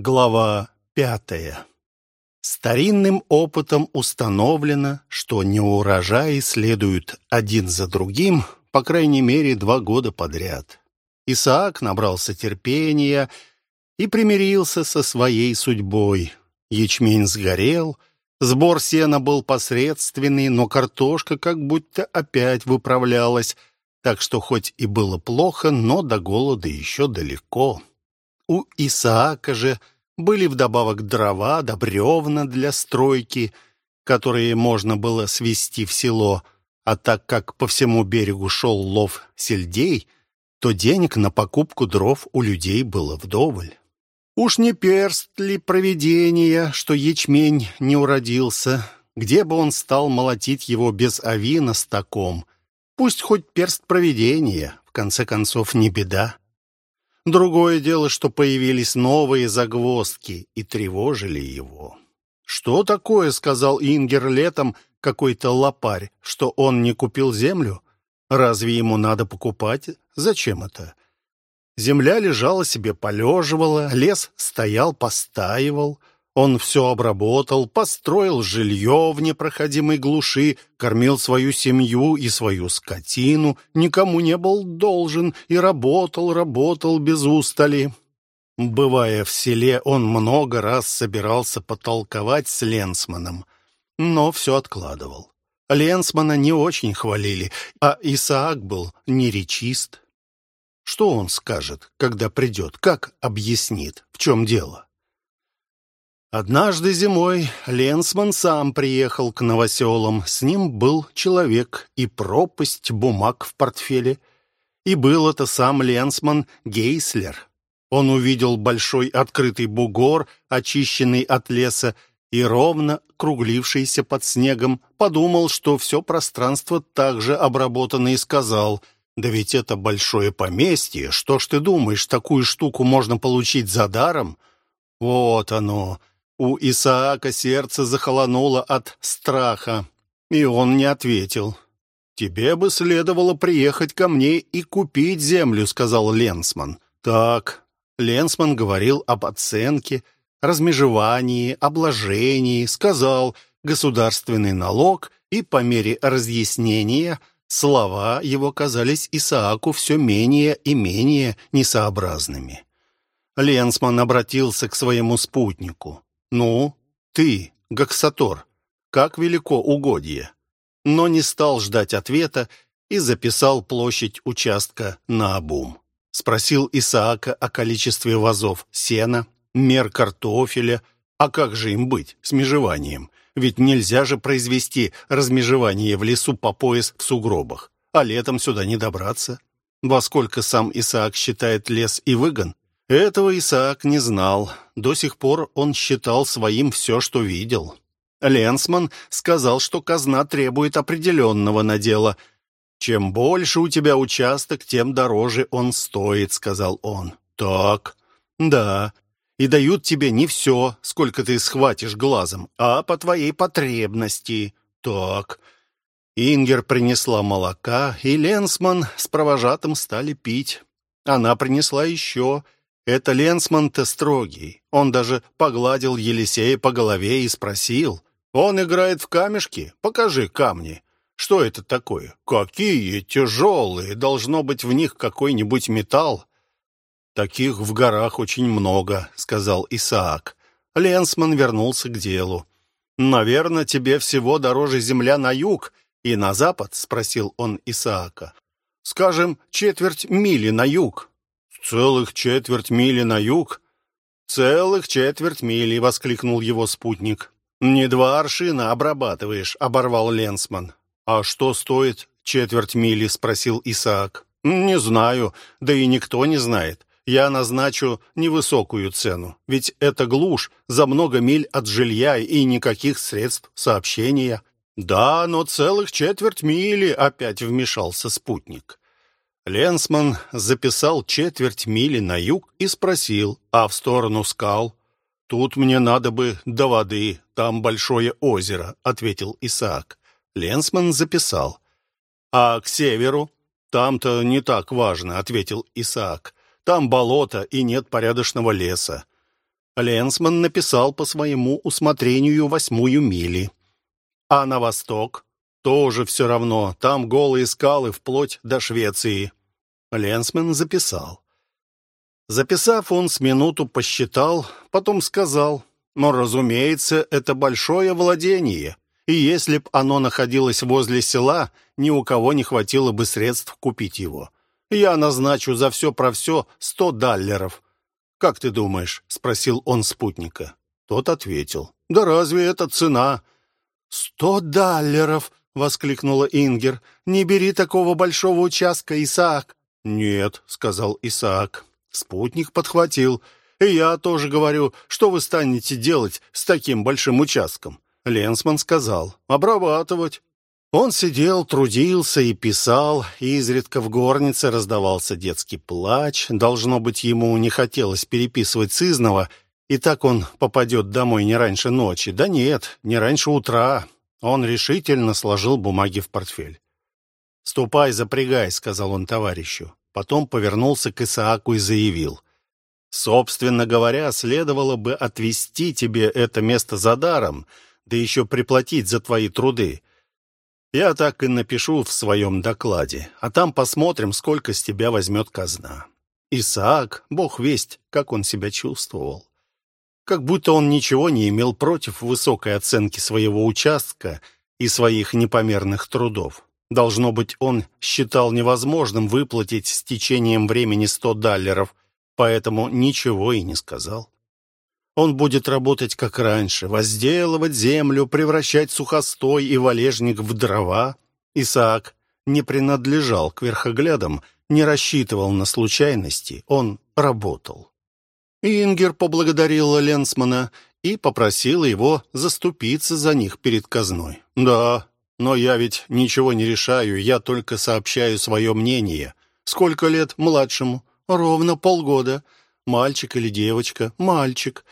Глава пятая. Старинным опытом установлено, что неурожаи следуют один за другим, по крайней мере, два года подряд. Исаак набрался терпения и примирился со своей судьбой. Ячмень сгорел, сбор сена был посредственный, но картошка как будто опять выправлялась, так что хоть и было плохо, но до голода еще далеко. У Исаака же были вдобавок дрова да бревна для стройки, которые можно было свести в село, а так как по всему берегу шел лов сельдей, то денег на покупку дров у людей было вдоволь. Уж не перст ли провидения, что ячмень не уродился, где бы он стал молотить его без авина с таком? Пусть хоть перст провидения, в конце концов, не беда. Другое дело, что появились новые загвоздки и тревожили его. «Что такое?» — сказал Ингер летом какой-то лопарь, что он не купил землю? Разве ему надо покупать? Зачем это? Земля лежала себе, полеживала, лес стоял, постаивал — он все обработал, построил жилье в непроходимой глуши, кормил свою семью и свою скотину, никому не был должен и работал, работал без устали. Бывая в селе, он много раз собирался потолковать с Ленсманом, но все откладывал. Ленсмана не очень хвалили, а Исаак был неречист. Что он скажет, когда придет, как объяснит, в чем дело? Однажды зимой Ленсман сам приехал к новоселам. С ним был человек и пропасть бумаг в портфеле. И был это сам Ленсман Гейслер. Он увидел большой открытый бугор, очищенный от леса, и ровно круглившийся под снегом, подумал, что все пространство также обработано и сказал, «Да ведь это большое поместье, что ж ты думаешь, такую штуку можно получить за даром?» Вот оно, у Исаака сердце захолонуло от страха, и он не ответил. «Тебе бы следовало приехать ко мне и купить землю», — сказал Ленсман. «Так». Ленсман говорил об оценке, размежевании, обложении, сказал «государственный налог», и по мере разъяснения слова его казались Исааку все менее и менее несообразными. Ленсман обратился к своему спутнику. «Ну, ты, Гаксатор, как велико угодье?» Но не стал ждать ответа и записал площадь участка на обум. Спросил Исаака о количестве вазов сена, мер картофеля, а как же им быть с межеванием? Ведь нельзя же произвести размежевание в лесу по пояс в сугробах, а летом сюда не добраться. Во сколько сам Исаак считает лес и выгон, этого Исаак не знал. До сих пор он считал своим все, что видел. Ленсман сказал, что казна требует определенного надела. «Чем больше у тебя участок, тем дороже он стоит», — сказал он. «Так, да, и дают тебе не все, сколько ты схватишь глазом, а по твоей потребности. Так». Ингер принесла молока, и Ленсман с провожатым стали пить. Она принесла еще, это Ленсман-то строгий. Он даже погладил Елисея по голове и спросил. «Он играет в камешки? Покажи камни». «Что это такое?» «Какие тяжелые! Должно быть в них какой-нибудь металл». «Таких в горах очень много», — сказал Исаак. Ленсман вернулся к делу. «Наверное, тебе всего дороже земля на юг и на запад?» — спросил он Исаака. «Скажем, четверть мили на юг. «Целых четверть мили на юг?» «Целых четверть мили!» — воскликнул его спутник. «Не два аршина обрабатываешь», — оборвал Ленсман. «А что стоит четверть мили?» — спросил Исаак. «Не знаю, да и никто не знает. Я назначу невысокую цену, ведь это глушь за много миль от жилья и никаких средств сообщения». «Да, но целых четверть мили», — опять вмешался спутник. Ленсман записал четверть мили на юг и спросил, а в сторону скал? «Тут мне надо бы до воды, там большое озеро», — ответил Исаак. Ленсман записал. «А к северу?» «Там-то не так важно», — ответил Исаак. «Там болото и нет порядочного леса». Ленсман написал по своему усмотрению восьмую мили. А на восток тоже все равно, там голые скалы вплоть до Швеции. Ленсман записал. Записав, он с минуту посчитал, потом сказал, «Но, разумеется, это большое владение, и если б оно находилось возле села, ни у кого не хватило бы средств купить его. Я назначу за все про все сто даллеров». «Как ты думаешь?» — спросил он спутника. Тот ответил, «Да разве это цена?» «Сто даллеров!» — воскликнула Ингер. «Не бери такого большого участка, Исаак!» «Нет», — сказал Исаак. Спутник подхватил. «И я тоже говорю, что вы станете делать с таким большим участком?» Ленсман сказал. «Обрабатывать». Он сидел, трудился и писал, и изредка в горнице раздавался детский плач. Должно быть, ему не хотелось переписывать сызного, и так он попадет домой не раньше ночи. Да нет, не раньше утра. Он решительно сложил бумаги в портфель. «Ступай, запрягай», — сказал он товарищу. Потом повернулся к Исааку и заявил. «Собственно говоря, следовало бы отвести тебе это место за даром, да еще приплатить за твои труды. Я так и напишу в своем докладе, а там посмотрим, сколько с тебя возьмет казна». Исаак, бог весть, как он себя чувствовал. Как будто он ничего не имел против высокой оценки своего участка и своих непомерных трудов. Должно быть, он считал невозможным выплатить с течением времени сто даллеров, поэтому ничего и не сказал. Он будет работать как раньше, возделывать землю, превращать сухостой и валежник в дрова. Исаак не принадлежал к верхоглядам, не рассчитывал на случайности, он работал. Ингер поблагодарила Ленсмана и попросила его заступиться за них перед казной. «Да, но я ведь ничего не решаю, я только сообщаю свое мнение. Сколько лет младшему? Ровно полгода. Мальчик или девочка? Мальчик.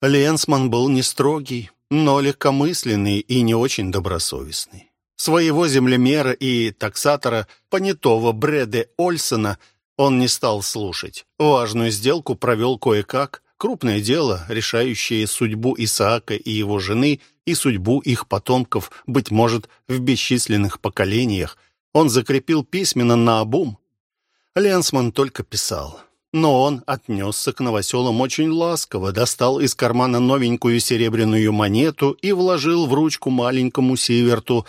Ленсман был не строгий, но легкомысленный и не очень добросовестный. Своего землемера и таксатора, понятого Бреде Ольсона, он не стал слушать. Важную сделку провел кое-как, Крупное дело, решающее судьбу Исаака и его жены и судьбу их потомков, быть может, в бесчисленных поколениях, он закрепил письменно на обум. Ленсман только писал. Но он отнесся к новоселам очень ласково, достал из кармана новенькую серебряную монету и вложил в ручку маленькому Сиверту,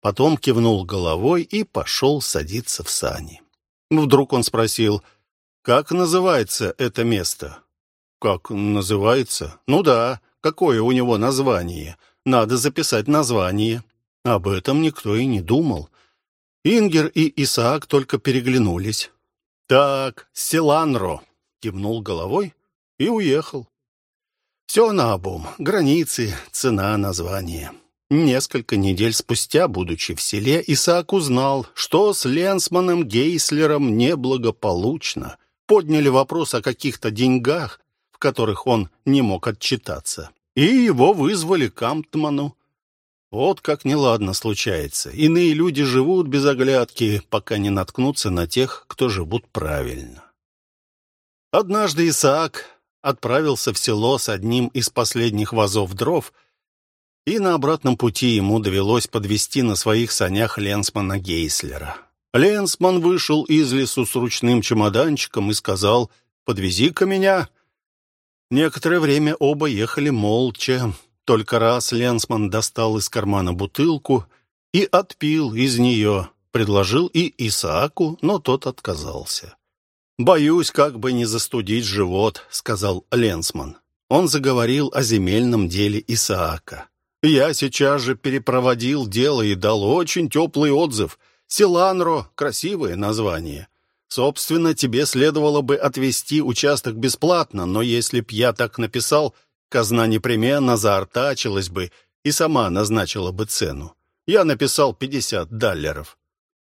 потом кивнул головой и пошел садиться в сани. Вдруг он спросил, «Как называется это место?» «Как называется?» «Ну да, какое у него название? Надо записать название». Об этом никто и не думал. Ингер и Исаак только переглянулись. «Так, Селанро», — кивнул головой и уехал. Все наобум. Границы, цена, название. Несколько недель спустя, будучи в селе, Исаак узнал, что с Ленсманом Гейслером неблагополучно. Подняли вопрос о каких-то деньгах, в которых он не мог отчитаться. И его вызвали к Амтману. Вот как неладно случается. Иные люди живут без оглядки, пока не наткнутся на тех, кто живут правильно. Однажды Исаак отправился в село с одним из последних вазов дров, и на обратном пути ему довелось подвести на своих санях Ленсмана Гейслера. Ленсман вышел из лесу с ручным чемоданчиком и сказал «Подвези-ка меня». Некоторое время оба ехали молча. Только раз Ленсман достал из кармана бутылку и отпил из нее. Предложил и Исааку, но тот отказался. «Боюсь, как бы не застудить живот», — сказал Ленсман. Он заговорил о земельном деле Исаака. «Я сейчас же перепроводил дело и дал очень теплый отзыв. Силанро — красивое название. Собственно, тебе следовало бы отвести участок бесплатно, но если б я так написал, казна непременно заортачилась бы и сама назначила бы цену. Я написал 50 даллеров.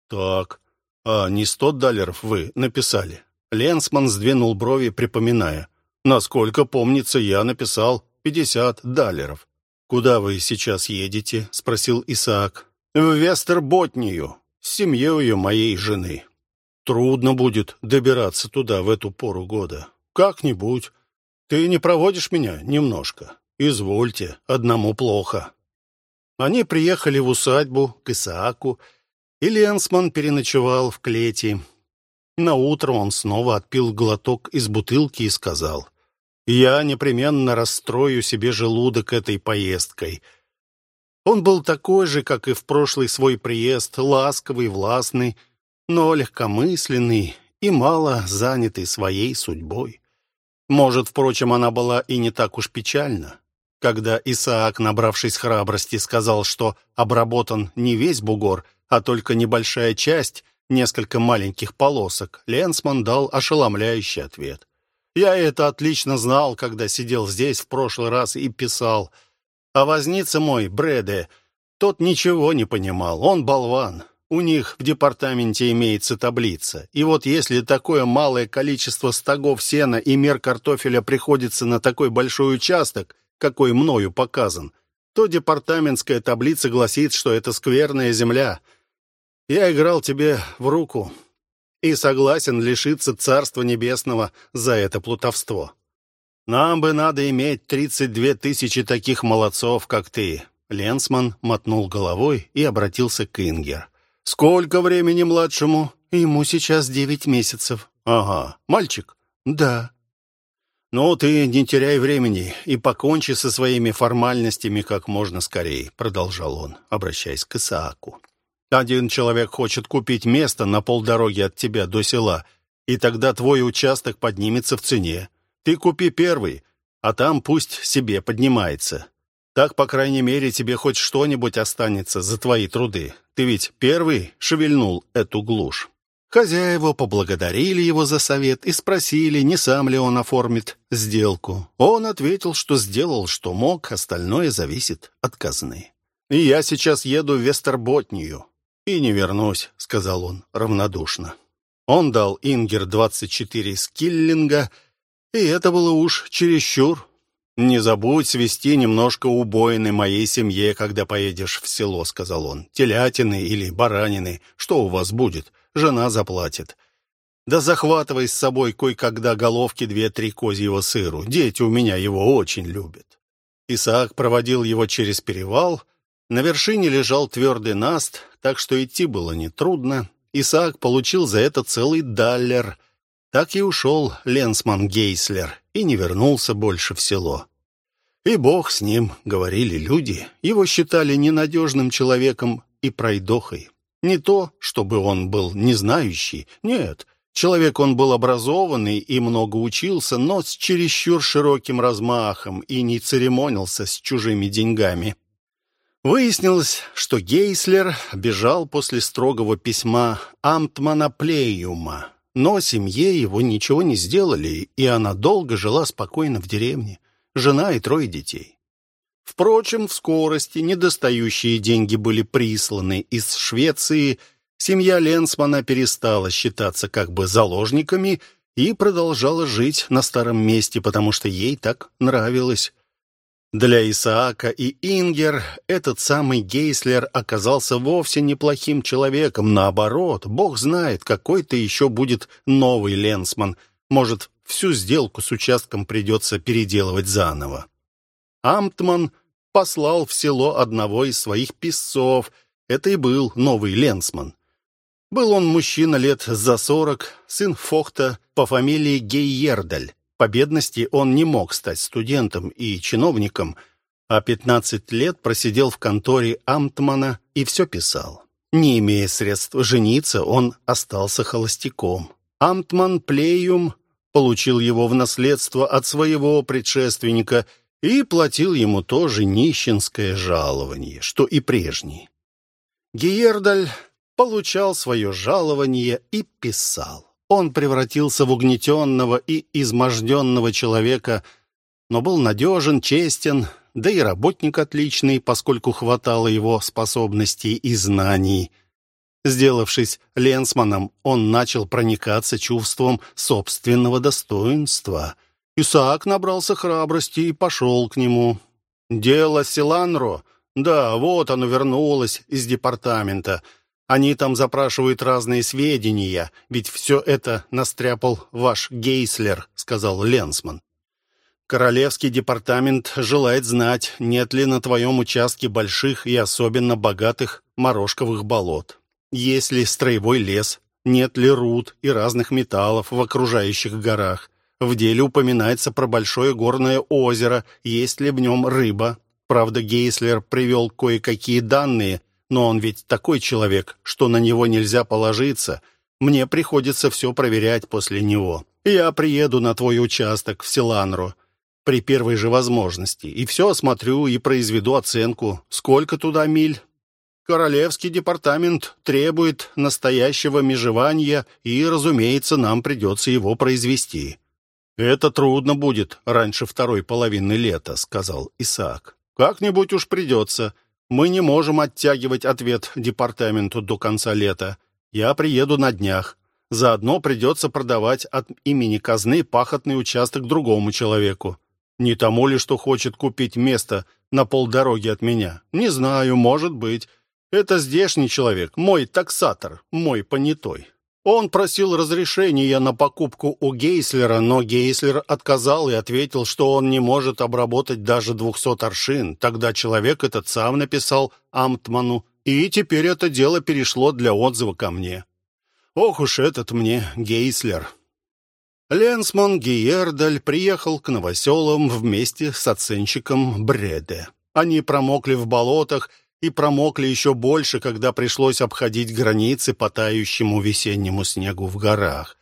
Так, а не 100 даллеров вы написали? Ленсман сдвинул брови, припоминая. Насколько помнится, я написал 50 даллеров. «Куда вы сейчас едете?» — спросил Исаак. «В Вестерботнию, с семьей моей жены». Трудно будет добираться туда в эту пору года. Как-нибудь. «Ты не проводишь меня немножко? Извольте, одному плохо». Они приехали в усадьбу к Исааку, и Ленсман переночевал в клете. На утро он снова отпил глоток из бутылки и сказал, «Я непременно расстрою себе желудок этой поездкой». Он был такой же, как и в прошлый свой приезд, ласковый, властный, но легкомысленный и мало занятый своей судьбой. Может, впрочем, она была и не так уж печальна. Когда Исаак, набравшись храбрости, сказал, что обработан не весь бугор, а только небольшая часть, несколько маленьких полосок, Ленсман дал ошеломляющий ответ. «Я это отлично знал, когда сидел здесь в прошлый раз и писал. А возница мой, Бреде, тот ничего не понимал, он болван. У них в департаменте имеется таблица. И вот если такое малое количество стогов сена и мер картофеля приходится на такой большой участок, какой мною показан, то департаментская таблица гласит, что это скверная земля. Я играл тебе в руку и согласен лишиться Царства Небесного за это плутовство. Нам бы надо иметь 32 тысячи таких молодцов, как ты». Ленсман мотнул головой и обратился к Ингер. «Сколько времени младшему?» «Ему сейчас девять месяцев». «Ага. Мальчик?» «Да». «Ну, ты не теряй времени и покончи со своими формальностями как можно скорее», продолжал он, обращаясь к Исааку. «Один человек хочет купить место на полдороги от тебя до села, и тогда твой участок поднимется в цене. Ты купи первый, а там пусть себе поднимается. Так, по крайней мере, тебе хоть что-нибудь останется за твои труды. Ты ведь первый шевельнул эту глушь». Хозяева поблагодарили его за совет и спросили, не сам ли он оформит сделку. Он ответил, что сделал, что мог, остальное зависит от казны. «И я сейчас еду в Вестерботнию и не вернусь», — сказал он равнодушно. Он дал Ингер 24 скиллинга, и это было уж чересчур. «Не забудь свести немножко убоины моей семье, когда поедешь в село», — сказал он. «Телятины или баранины, что у вас будет? Жена заплатит». «Да захватывай с собой кое-когда головки две-три козьего сыру. Дети у меня его очень любят». Исаак проводил его через перевал. На вершине лежал твердый наст, так что идти было нетрудно. Исаак получил за это целый даллер — так и ушел Ленсман Гейслер и не вернулся больше в село. И бог с ним, говорили люди, его считали ненадежным человеком и пройдохой. Не то, чтобы он был незнающий, нет, человек он был образованный и много учился, но с чересчур широким размахом и не церемонился с чужими деньгами. Выяснилось, что Гейслер бежал после строгого письма Амтмана Плеюма, но семье его ничего не сделали, и она долго жила спокойно в деревне, жена и трое детей. Впрочем, в скорости недостающие деньги были присланы из Швеции, семья Ленсмана перестала считаться как бы заложниками и продолжала жить на старом месте, потому что ей так нравилось. Для Исаака и Ингер этот самый Гейслер оказался вовсе неплохим человеком. Наоборот, бог знает, какой-то еще будет новый Ленсман. Может, всю сделку с участком придется переделывать заново. Амтман послал в село одного из своих писцов. Это и был новый Ленсман. Был он мужчина лет за сорок, сын Фохта по фамилии Гейердаль. По бедности он не мог стать студентом и чиновником, а 15 лет просидел в конторе Амтмана и все писал. Не имея средств жениться, он остался холостяком. Амтман Плеюм получил его в наследство от своего предшественника и платил ему тоже нищенское жалование, что и прежний. Гиердаль получал свое жалование и писал. Он превратился в угнетенного и изможденного человека, но был надежен, честен, да и работник отличный, поскольку хватало его способностей и знаний. Сделавшись ленсманом, он начал проникаться чувством собственного достоинства. Исаак набрался храбрости и пошел к нему. «Дело Силанро? Да, вот оно вернулось из департамента». Они там запрашивают разные сведения, ведь все это настряпал ваш Гейслер», — сказал Ленсман. Королевский департамент желает знать, нет ли на твоем участке больших и особенно богатых морожковых болот. Есть ли строевой лес, нет ли руд и разных металлов в окружающих горах. В деле упоминается про большое горное озеро, есть ли в нем рыба. Правда, Гейслер привел кое-какие данные, но он ведь такой человек, что на него нельзя положиться. Мне приходится все проверять после него. Я приеду на твой участок в Силанру при первой же возможности и все осмотрю и произведу оценку. Сколько туда миль? Королевский департамент требует настоящего межевания, и, разумеется, нам придется его произвести. «Это трудно будет раньше второй половины лета», — сказал Исаак. «Как-нибудь уж придется. Мы не можем оттягивать ответ департаменту до конца лета. Я приеду на днях. Заодно придется продавать от имени казны пахотный участок другому человеку. Не тому ли, что хочет купить место на полдороги от меня? Не знаю, может быть. Это здешний человек, мой таксатор, мой понятой. Он просил разрешения на покупку у Гейслера, но Гейслер отказал и ответил, что он не может обработать даже двухсот аршин. Тогда человек этот сам написал Амтману, и теперь это дело перешло для отзыва ко мне. Ох уж этот мне Гейслер. Ленсман Гиердаль приехал к новоселам вместе с оценщиком Бреде. Они промокли в болотах и промокли еще больше, когда пришлось обходить границы по тающему весеннему снегу в горах.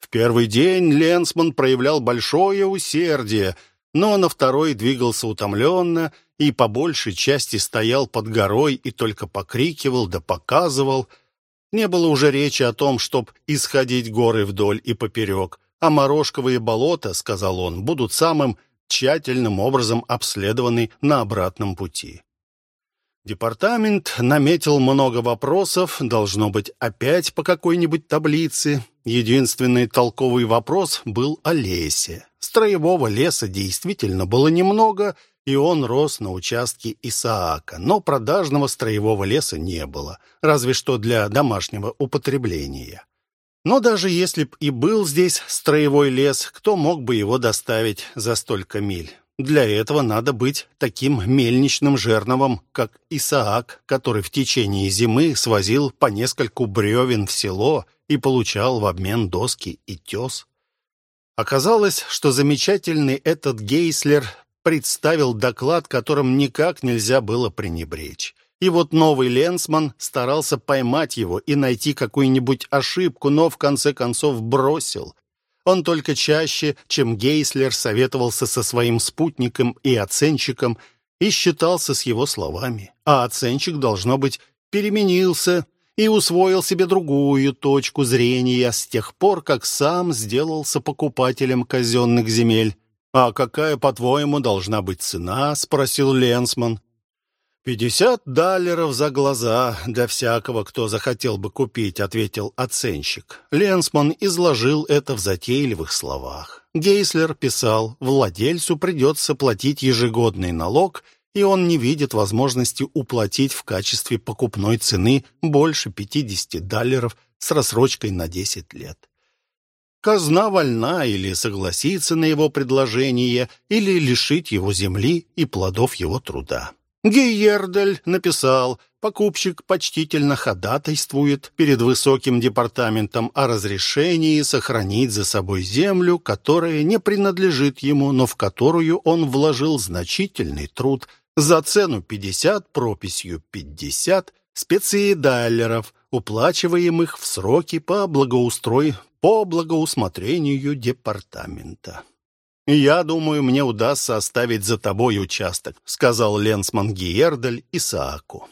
В первый день Ленсман проявлял большое усердие, но на второй двигался утомленно и по большей части стоял под горой и только покрикивал да показывал. Не было уже речи о том, чтоб исходить горы вдоль и поперек, а морожковые болота, сказал он, будут самым тщательным образом обследованы на обратном пути. Департамент наметил много вопросов, должно быть, опять по какой-нибудь таблице. Единственный толковый вопрос был о лесе. Строевого леса действительно было немного, и он рос на участке Исаака, но продажного строевого леса не было, разве что для домашнего употребления. Но даже если б и был здесь строевой лес, кто мог бы его доставить за столько миль? Для этого надо быть таким мельничным жерновом, как Исаак, который в течение зимы свозил по нескольку бревен в село и получал в обмен доски и тес. Оказалось, что замечательный этот Гейслер представил доклад, которым никак нельзя было пренебречь. И вот новый Ленсман старался поймать его и найти какую-нибудь ошибку, но в конце концов бросил. Он только чаще, чем Гейслер, советовался со своим спутником и оценщиком и считался с его словами. А оценщик, должно быть, переменился и усвоил себе другую точку зрения с тех пор, как сам сделался покупателем казенных земель. «А какая, по-твоему, должна быть цена?» — спросил Ленсман. «Пятьдесят даллеров за глаза для всякого, кто захотел бы купить», — ответил оценщик. Ленсман изложил это в затейливых словах. Гейслер писал, владельцу придется платить ежегодный налог, и он не видит возможности уплатить в качестве покупной цены больше 50 даллеров с рассрочкой на 10 лет. Казна вольна или согласиться на его предложение, или лишить его земли и плодов его труда. Гейердель написал, покупщик почтительно ходатайствует перед высоким департаментом о разрешении сохранить за собой землю, которая не принадлежит ему, но в которую он вложил значительный труд за цену 50, прописью 50 специи даллеров, уплачиваемых в сроки по благоустрой по благоусмотрению департамента. «Я думаю, мне удастся оставить за тобой участок», — сказал Ленсман Гиердель Исааку.